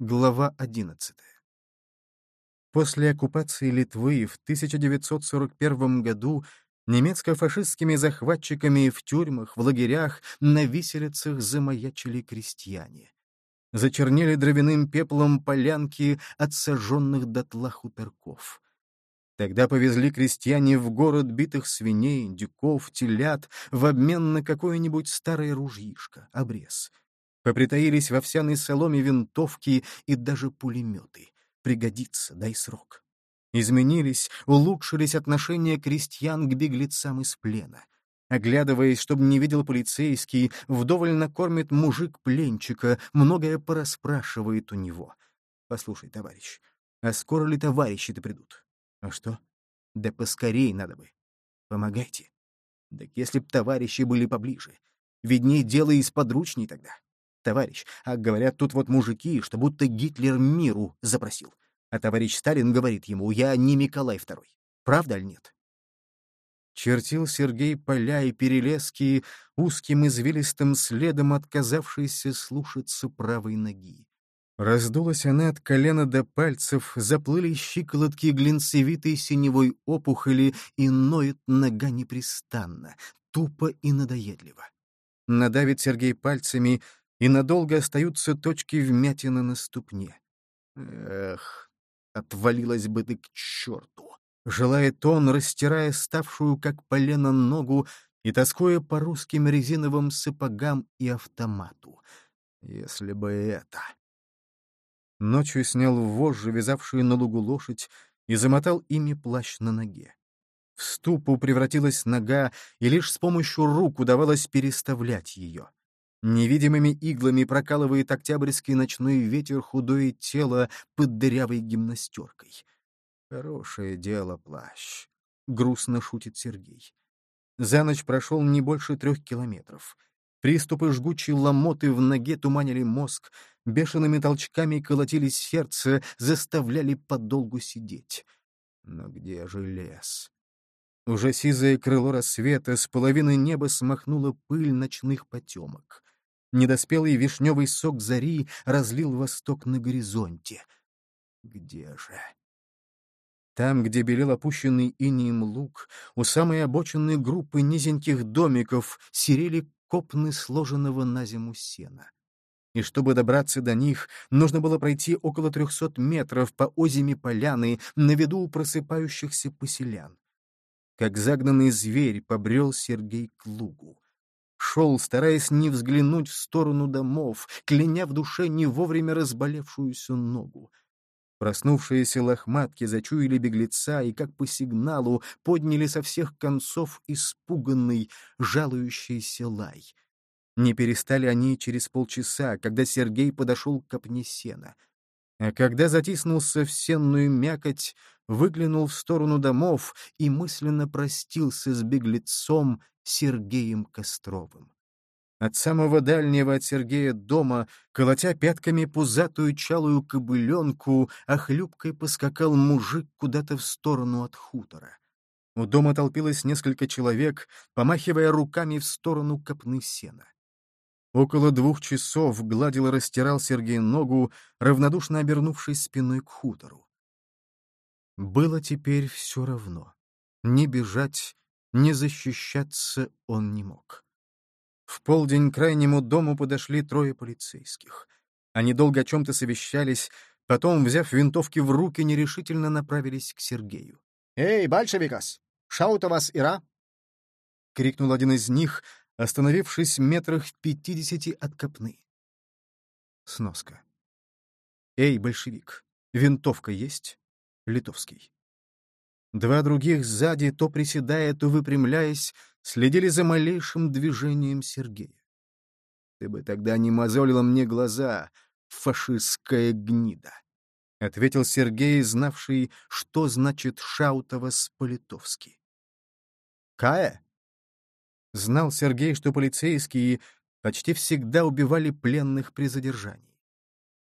Глава 11. После оккупации Литвы в 1941 году немецко-фашистскими захватчиками в тюрьмах, в лагерях, на виселицах замаячили крестьяне. Зачернели дровяным пеплом полянки от сожженных дотла хуторков. Тогда повезли крестьяне в город битых свиней, дюков, телят в обмен на какое-нибудь старое ружьишко, обрез — Попритаились в овсяной соломе винтовки и даже пулеметы. Пригодится, дай срок. Изменились, улучшились отношения крестьян к беглецам из плена. Оглядываясь, чтобы не видел полицейский, вдоволь накормит мужик пленчика, многое порасспрашивает у него. «Послушай, товарищ, а скоро ли товарищи-то придут?» «А что?» «Да поскорей надо бы. Помогайте. Так если б товарищи были поближе. Видней дело из подручней тогда товарищ, а говорят тут вот мужики, что будто Гитлер миру запросил. А товарищ Сталин говорит ему, я не Николай II. Правда или нет? Чертил Сергей поля и перелески узким извилистым следом отказавшийся слушаться правой ноги. Раздулась она от колена до пальцев, заплыли щиколотки глинцевитой синевой опухоли, и ноет нога непрестанно, тупо и надоедливо. Надавит Сергей пальцами, и надолго остаются точки вмятины на ступне. Эх, отвалилась бы ты к черту! Желает он, растирая ставшую, как полено, ногу и тоскуя по русским резиновым сапогам и автомату. Если бы это... Ночью снял вожжи, вязавшую на лугу лошадь, и замотал ими плащ на ноге. В ступу превратилась нога, и лишь с помощью рук удавалось переставлять ее. Невидимыми иглами прокалывает октябрьский ночной ветер худое тело под дырявой гимнастеркой. «Хорошее дело, плащ», — грустно шутит Сергей. За ночь прошел не больше трех километров. Приступы жгучей ломоты в ноге туманили мозг, бешеными толчками колотились сердце, заставляли подолгу сидеть. Но где же лес? Уже сизое крыло рассвета с половины неба смахнуло пыль ночных потемок. Недоспелый вишневый сок зари разлил восток на горизонте. Где же? Там, где белел опущенный инием луг, у самой обочины группы низеньких домиков серели копны сложенного на зиму сена. И чтобы добраться до них, нужно было пройти около трехсот метров по озими поляны на виду у просыпающихся поселян. Как загнанный зверь побрел Сергей к лугу. Шел, стараясь не взглянуть в сторону домов, кляня в душе не вовремя разболевшуюся ногу. Проснувшиеся лохматки зачуяли беглеца и, как по сигналу, подняли со всех концов испуганный, жалующийся лай. Не перестали они через полчаса, когда Сергей подошел к копне сена. А когда затиснулся в сенную мякоть, выглянул в сторону домов и мысленно простился с беглецом, Сергеем Костровым. От самого дальнего от Сергея дома, колотя пятками пузатую чалую кобыленку, охлюбкой поскакал мужик куда-то в сторону от хутора. У дома толпилось несколько человек, помахивая руками в сторону копны сена. Около двух часов гладил и растирал Сергей ногу, равнодушно обернувшись спиной к хутору. Было теперь все равно. Не бежать, не защищаться он не мог. В полдень к крайнему дому подошли трое полицейских. Они долго о чем-то совещались, потом, взяв винтовки в руки, нерешительно направились к Сергею. «Эй, большевикас! Шаута вас ира!» — крикнул один из них, остановившись метрах в пятидесяти от копны. Сноска. «Эй, большевик, винтовка есть?» Литовский. Два других сзади, то приседая, то выпрямляясь, следили за малейшим движением Сергея. «Ты бы тогда не мозолила мне глаза, фашистская гнида!» — ответил Сергей, знавший, что значит Шаутова с-политовски. «Кая?» Знал Сергей, что полицейские почти всегда убивали пленных при задержании.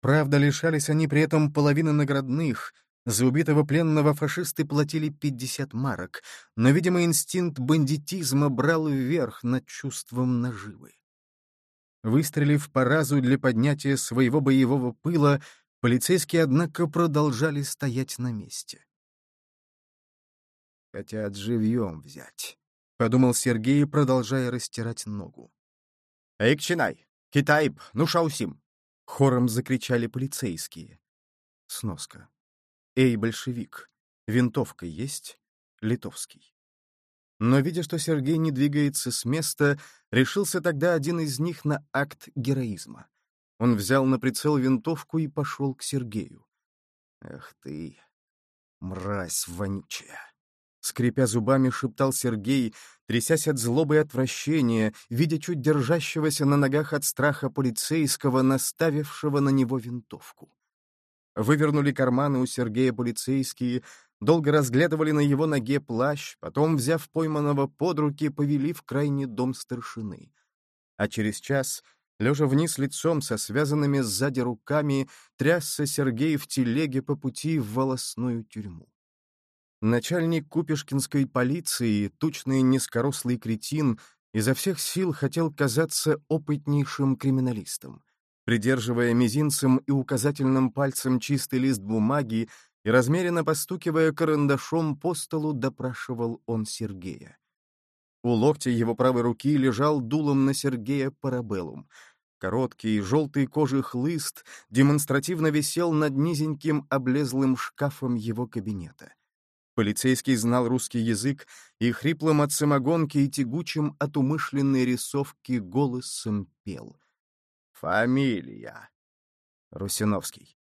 Правда, лишались они при этом половины наградных — за убитого пленного фашисты платили 50 марок, но, видимо, инстинкт бандитизма брал вверх над чувством наживы. Выстрелив по разу для поднятия своего боевого пыла, Полицейские, однако, продолжали стоять на месте. «Хотят живьем взять», — подумал Сергей, продолжая растирать ногу. «Эйк-чинай! Китайб! Ну шаусим!» — хором закричали полицейские. Сноска. «Эй, большевик! Винтовка есть?» Литовский. Но, видя, что Сергей не двигается с места, решился тогда один из них на акт героизма. Он взял на прицел винтовку и пошел к Сергею. «Эх ты, мразь вонючая!» Скрипя зубами, шептал Сергей, трясясь от злобы и отвращения, видя чуть держащегося на ногах от страха полицейского, наставившего на него винтовку. Вывернули карманы у Сергея полицейские, долго разглядывали на его ноге плащ, потом, взяв пойманного под руки, повели в крайний дом старшины. А через час, лежа вниз лицом со связанными сзади руками, трясся Сергей в телеге по пути в волосную тюрьму. Начальник Купешкинской полиции, тучный низкорослый кретин, изо всех сил хотел казаться опытнейшим криминалистом. Придерживая мизинцем и указательным пальцем чистый лист бумаги и размеренно постукивая карандашом по столу, допрашивал он Сергея. У локтя его правой руки лежал дулом на Сергея парабеллум. Короткий желтый кожи хлыст демонстративно висел над низеньким облезлым шкафом его кабинета. Полицейский знал русский язык и хриплым от самогонки и тягучим от умышленной рисовки голосом пел. «Фамилия?» Русиновский.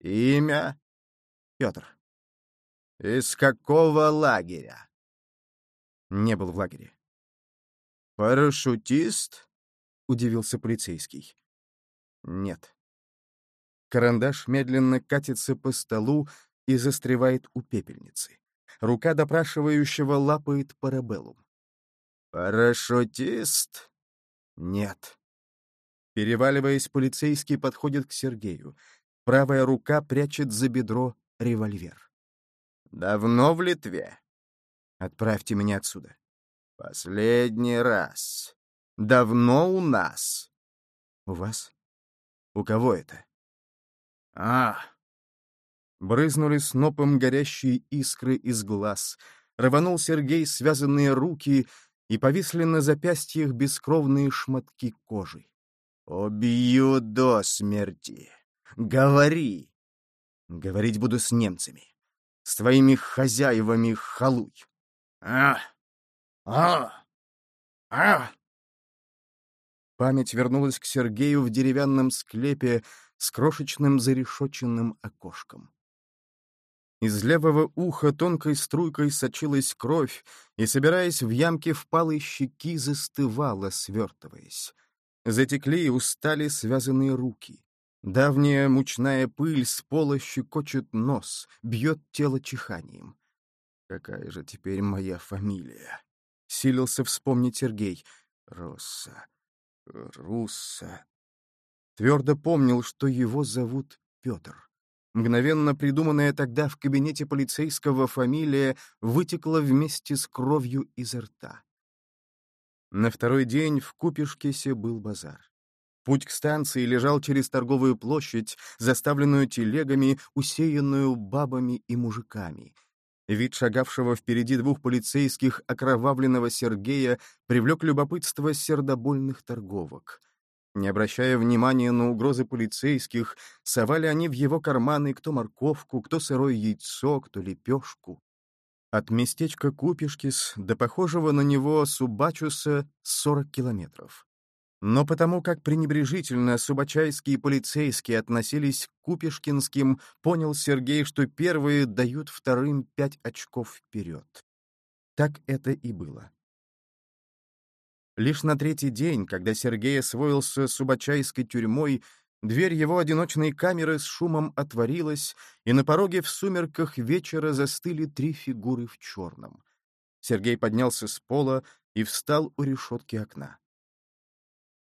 «Имя?» Петр. «Из какого лагеря?» Не был в лагере. «Парашютист?» — удивился полицейский. Нет. Карандаш медленно катится по столу и застревает у пепельницы. Рука допрашивающего лапает парабеллум. «Парашютист?» «Нет». Переваливаясь, полицейский подходит к Сергею. Правая рука прячет за бедро револьвер. «Давно в Литве?» «Отправьте меня отсюда». «Последний раз. Давно у нас?» «У вас? У кого это?» «А, Брызнули снопом горящие искры из глаз. Рванул Сергей связанные руки, и повисли на запястьях бескровные шматки кожи. «Убью до смерти! Говори!» «Говорить буду с немцами. С твоими хозяевами халуй!» «А! А! А!» Память вернулась к Сергею в деревянном склепе с крошечным зарешоченным окошком. Из левого уха тонкой струйкой сочилась кровь и, собираясь в ямке впалой щеки, застывала, свертываясь. Затекли и устали связанные руки. Давняя мучная пыль с пола щекочет нос, бьет тело чиханием. «Какая же теперь моя фамилия?» — силился вспомнить Сергей. «Росса, Русса». Твердо помнил, что его зовут Петр. Мгновенно придуманная тогда в кабинете полицейского фамилия вытекла вместе с кровью изо рта. На второй день в Купишкесе был базар. Путь к станции лежал через торговую площадь, заставленную телегами, усеянную бабами и мужиками. Вид шагавшего впереди двух полицейских окровавленного Сергея привлек любопытство сердобольных торговок — не обращая внимания на угрозы полицейских, совали они в его карманы кто морковку, кто сырое яйцо, кто лепешку. От местечка Купишкис до похожего на него Субачуса 40 километров. Но потому как пренебрежительно субачайские полицейские относились к купишкинским, понял Сергей, что первые дают вторым пять очков вперед. Так это и было. Лишь на третий день, когда Сергей освоился с Убачайской тюрьмой, дверь его одиночной камеры с шумом отворилась, и на пороге в сумерках вечера застыли три фигуры в черном. Сергей поднялся с пола и встал у решетки окна.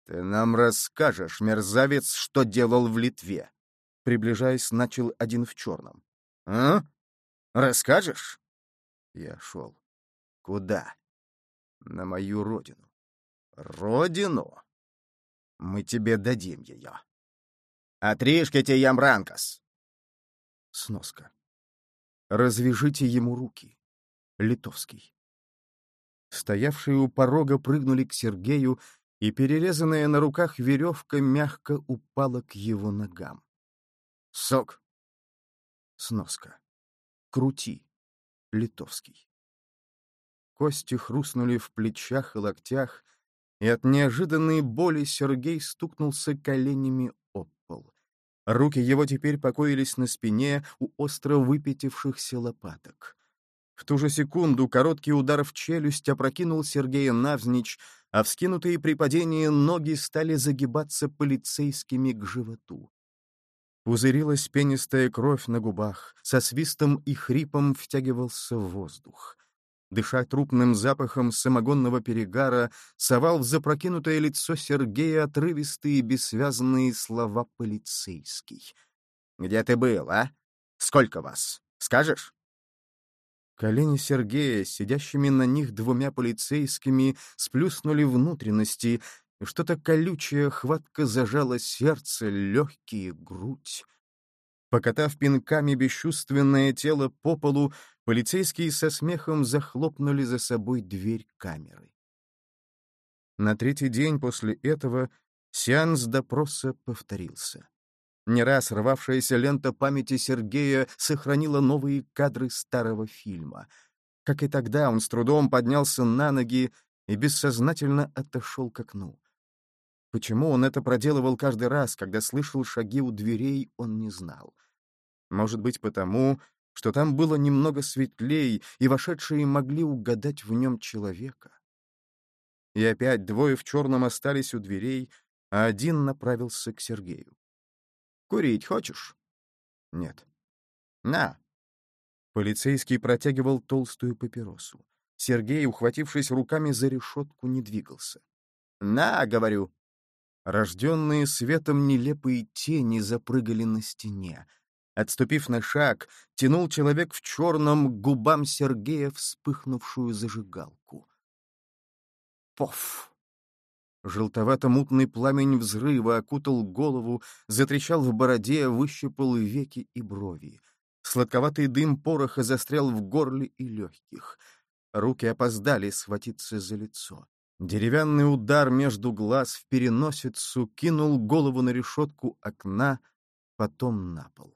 «Ты нам расскажешь, мерзавец, что делал в Литве?» Приближаясь, начал один в черном. «А? Расскажешь?» Я шел. «Куда?» «На мою родину». Родину? Мы тебе дадим ее. Отришките ямранкас. Сноска. «Развяжите ему руки». Литовский. Стоявшие у порога прыгнули к Сергею, и перерезанная на руках веревка мягко упала к его ногам. «Сок!» Сноска. «Крути». Литовский. Кости хрустнули в плечах и локтях, и от неожиданной боли Сергей стукнулся коленями об пол. Руки его теперь покоились на спине у остро выпятившихся лопаток. В ту же секунду короткий удар в челюсть опрокинул Сергея навзничь, а вскинутые при падении ноги стали загибаться полицейскими к животу. Пузырилась пенистая кровь на губах, со свистом и хрипом втягивался воздух. Дыша трупным запахом самогонного перегара, совал в запрокинутое лицо Сергея отрывистые бессвязные слова полицейский. «Где ты был, а? Сколько вас? Скажешь?» Колени Сергея, сидящими на них двумя полицейскими, сплюснули внутренности, и что-то колючее хватко зажало сердце, легкие, грудь. Покатав пинками бесчувственное тело по полу, полицейские со смехом захлопнули за собой дверь камеры. На третий день после этого сеанс допроса повторился. Не раз рвавшаяся лента памяти Сергея сохранила новые кадры старого фильма. Как и тогда, он с трудом поднялся на ноги и бессознательно отошел к окну. Почему он это проделывал каждый раз, когда слышал шаги у дверей, он не знал. Может быть, потому, что там было немного светлей, и вошедшие могли угадать в нем человека. И опять двое в черном остались у дверей, а один направился к Сергею. Курить хочешь? Нет. На. Полицейский протягивал толстую папиросу. Сергей, ухватившись руками за решетку, не двигался. На, говорю. Рожденные светом нелепые тени запрыгали на стене. Отступив на шаг, тянул человек в черном губам Сергея вспыхнувшую зажигалку. Поф! Желтовато-мутный пламень взрыва окутал голову, затрещал в бороде, выщипал веки и брови. Сладковатый дым пороха застрял в горле и легких. Руки опоздали схватиться за лицо. Деревянный удар между глаз в переносицу кинул голову на решетку окна, потом на пол.